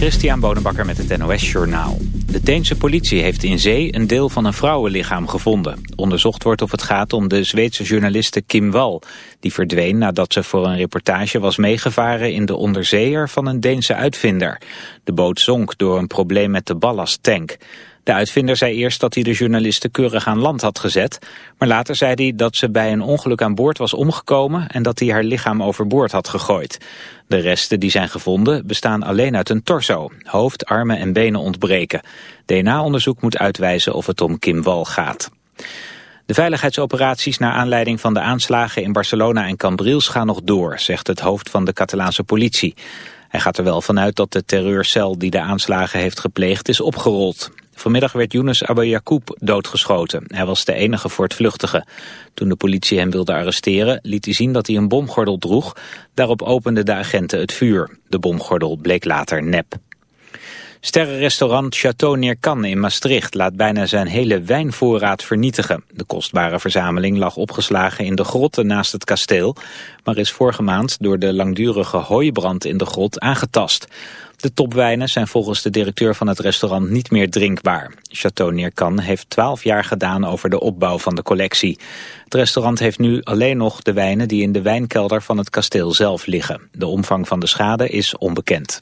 Christian Bonenbakker met het NOS Journaal. De Deense politie heeft in zee een deel van een vrouwenlichaam gevonden. Onderzocht wordt of het gaat om de Zweedse journaliste Kim Wall. Die verdween nadat ze voor een reportage was meegevaren in de onderzeeër van een Deense uitvinder. De boot zonk door een probleem met de ballasttank. De uitvinder zei eerst dat hij de journaliste keurig aan land had gezet. Maar later zei hij dat ze bij een ongeluk aan boord was omgekomen... en dat hij haar lichaam overboord had gegooid. De resten die zijn gevonden bestaan alleen uit een torso. Hoofd, armen en benen ontbreken. DNA-onderzoek moet uitwijzen of het om Kim Wal gaat. De veiligheidsoperaties naar aanleiding van de aanslagen in Barcelona en Cambrils gaan nog door, zegt het hoofd van de Catalaanse politie. Hij gaat er wel vanuit dat de terreurcel die de aanslagen heeft gepleegd is opgerold. Vanmiddag werd Younes Yacoub doodgeschoten. Hij was de enige voortvluchtige. Toen de politie hem wilde arresteren, liet hij zien dat hij een bomgordel droeg. Daarop openden de agenten het vuur. De bomgordel bleek later nep. Sterrenrestaurant Chateau Neerkan in Maastricht laat bijna zijn hele wijnvoorraad vernietigen. De kostbare verzameling lag opgeslagen in de grotten naast het kasteel, maar is vorige maand door de langdurige hooibrand in de grot aangetast. De topwijnen zijn volgens de directeur van het restaurant niet meer drinkbaar. Chateau Neerkan heeft 12 jaar gedaan over de opbouw van de collectie. Het restaurant heeft nu alleen nog de wijnen die in de wijnkelder van het kasteel zelf liggen. De omvang van de schade is onbekend.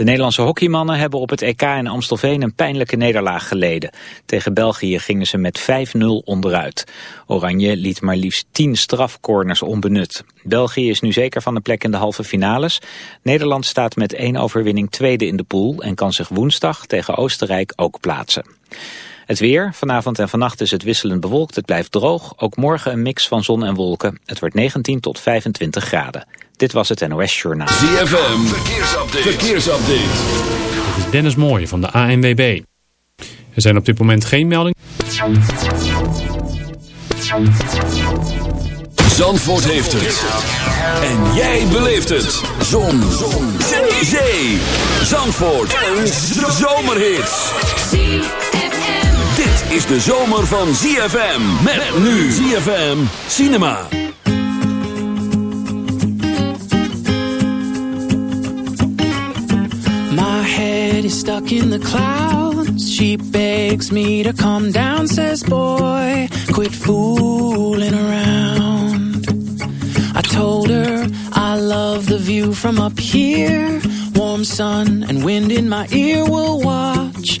De Nederlandse hockeymannen hebben op het EK in Amstelveen een pijnlijke nederlaag geleden. Tegen België gingen ze met 5-0 onderuit. Oranje liet maar liefst 10 strafcorners onbenut. België is nu zeker van de plek in de halve finales. Nederland staat met één overwinning tweede in de pool en kan zich woensdag tegen Oostenrijk ook plaatsen. Het weer. Vanavond en vannacht is het wisselend bewolkt. Het blijft droog. Ook morgen een mix van zon en wolken. Het wordt 19 tot 25 graden. Dit was het NOS Journaal. ZFM. Verkeersupdate. Verkeersupdate. Dit is Dennis Mooij van de ANWB. Er zijn op dit moment geen meldingen. Zandvoort heeft het. En jij beleeft het. Zon. Zon. Zee. Zandvoort. Een zomerhit. Dit is de zomer van ZFM. Met nu ZFM Cinema. My head is stuck in the clouds. She begs me to come down, says boy, quit fooling around. I told her I love the view from up here. Warm sun and wind in my ear will watch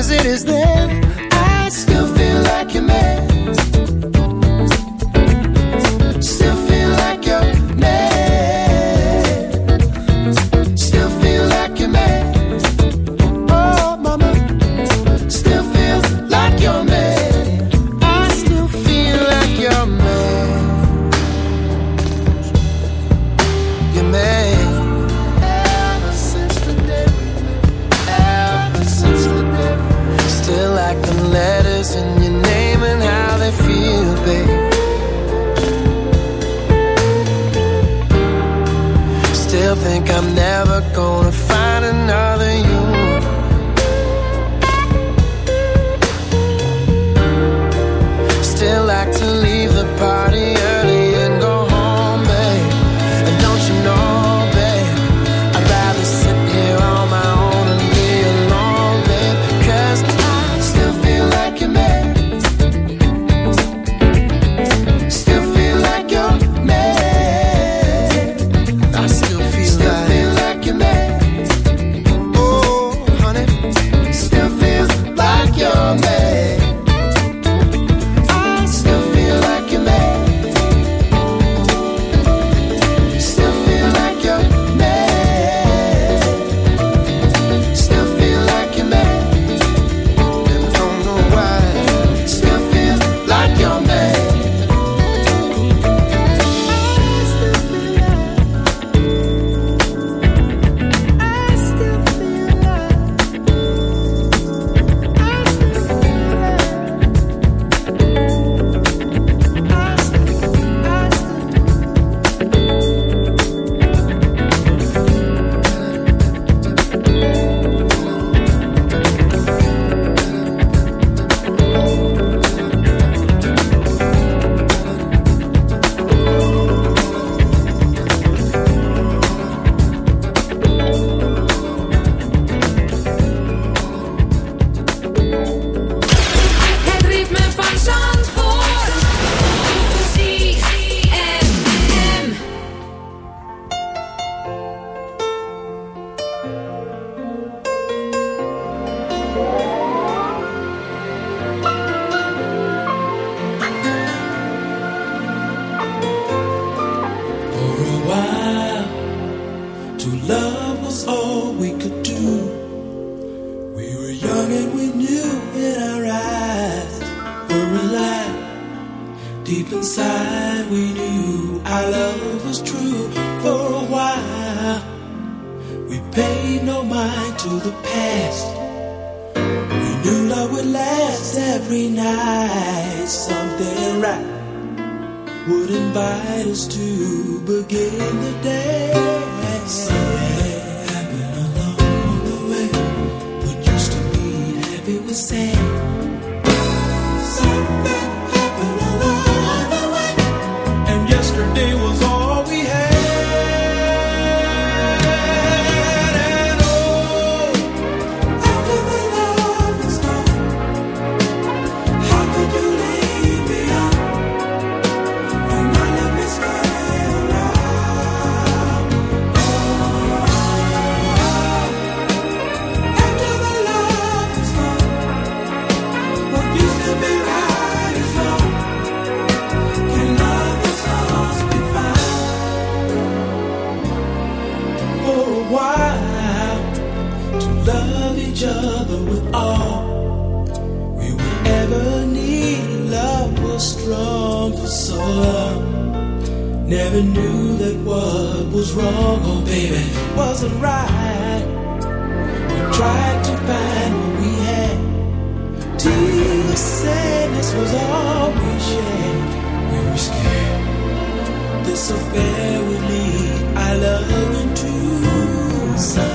is it is there wasn't right. We tried to find what we had. Tears, sadness was all we shared. We were scared this affair would lead our love into some.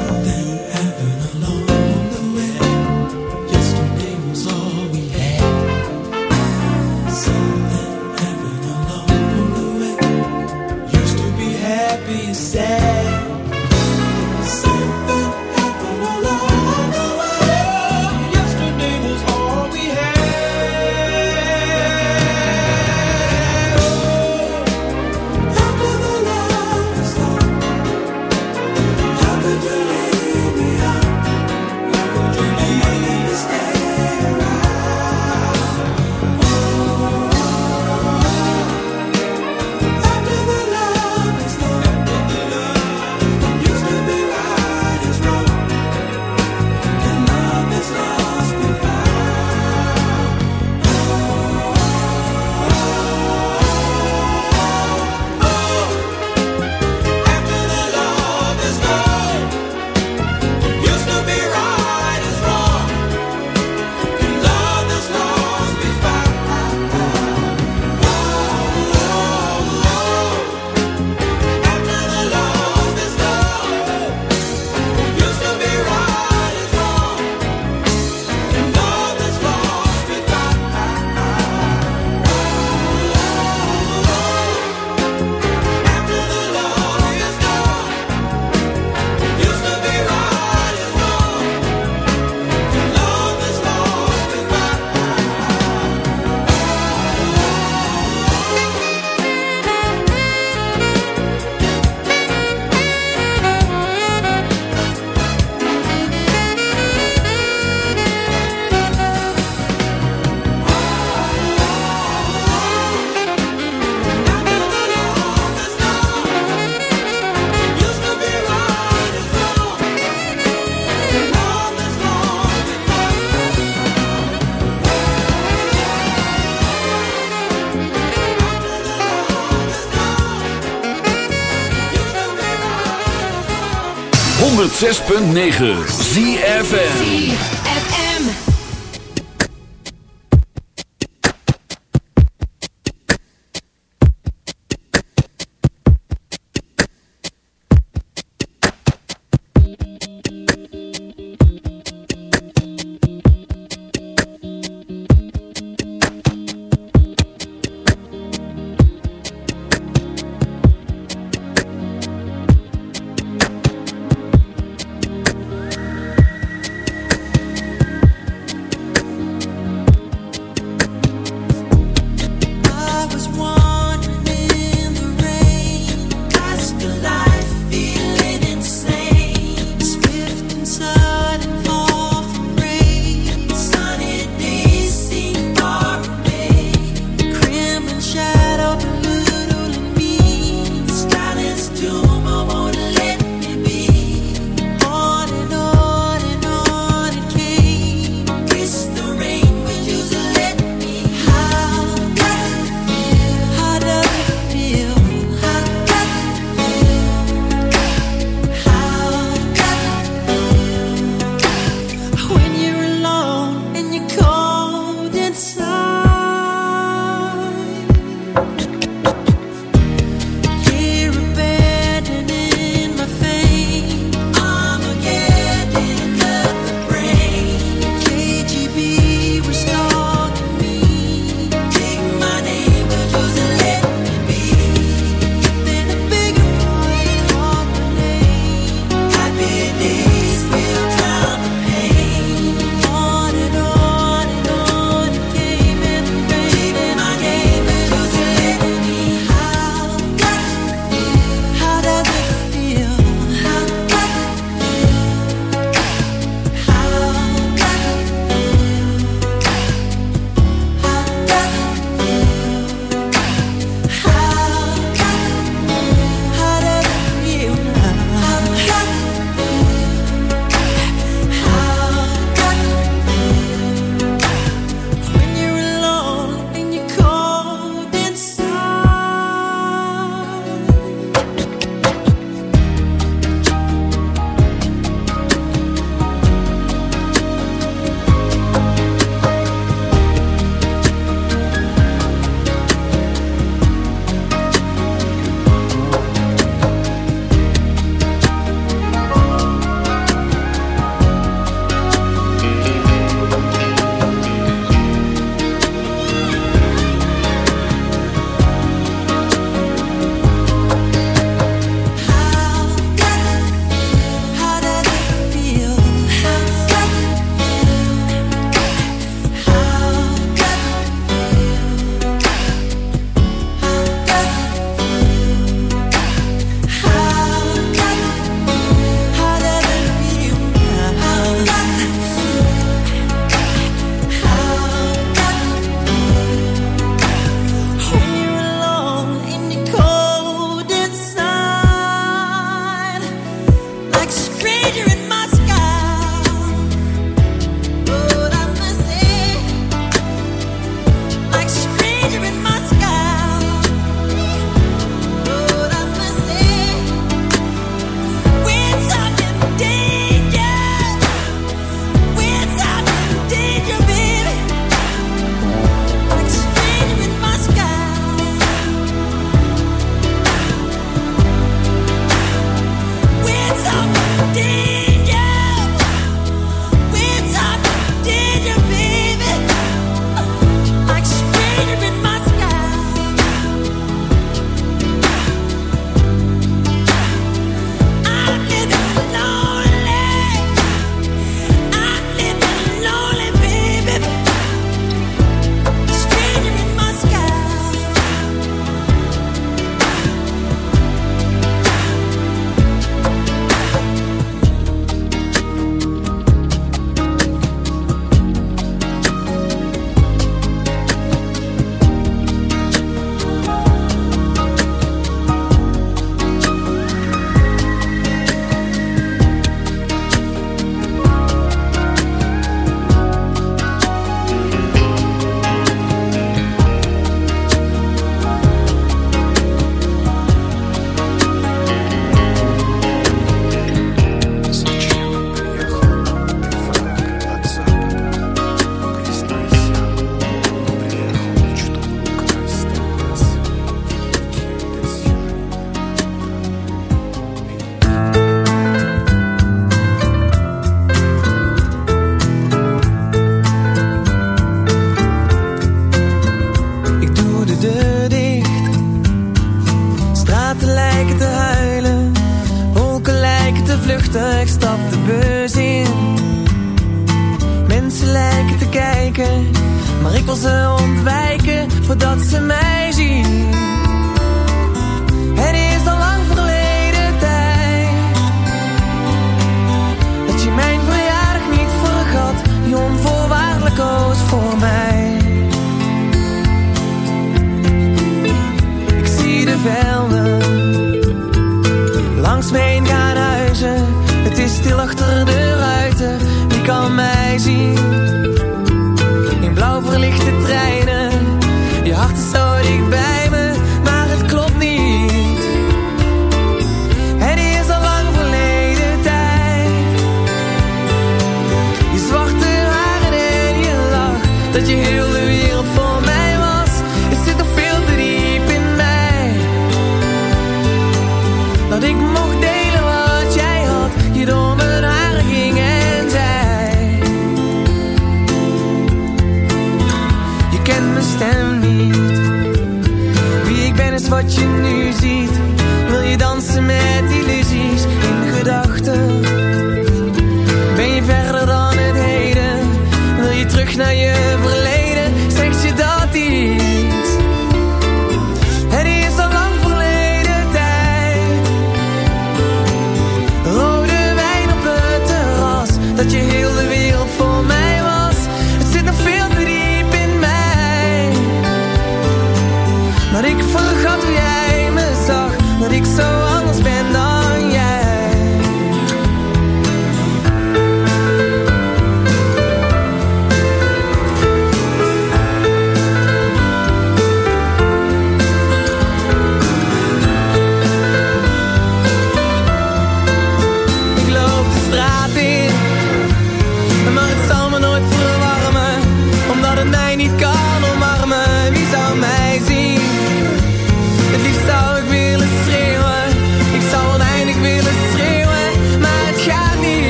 106.9 ZFN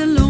alone.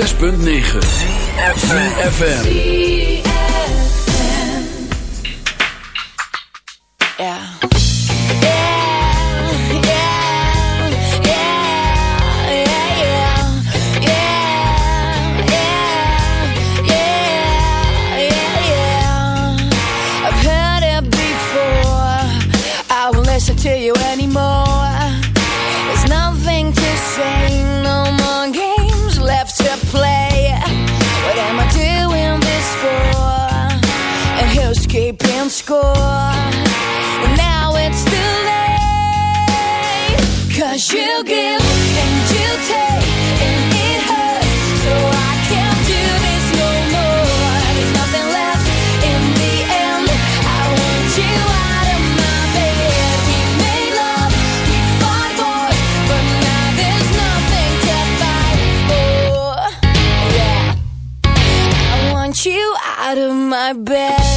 106.9 keeping score. Now it's too late. Cause you give and you take, and it hurts. So I can't do this no more. There's nothing left in the end. I want you out of my bed. We made love, we fought but now there's nothing to fight for. Yeah. I want you out of my bed.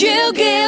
you give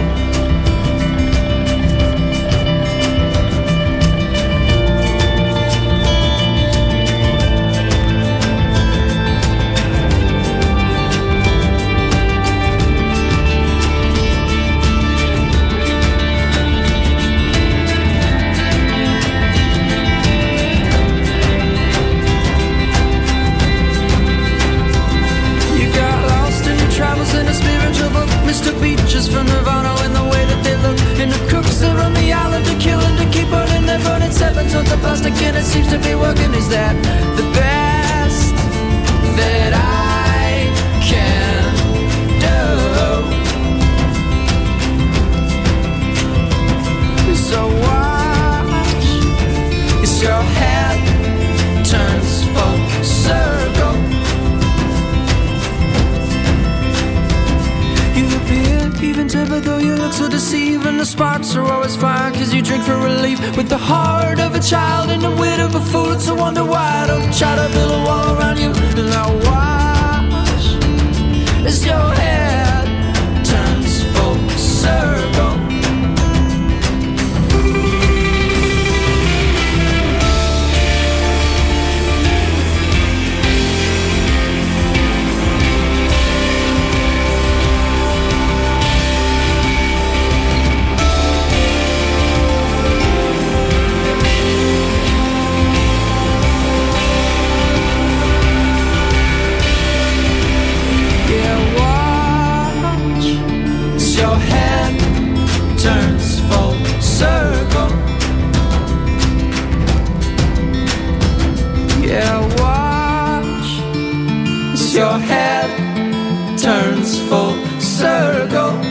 turns full circle.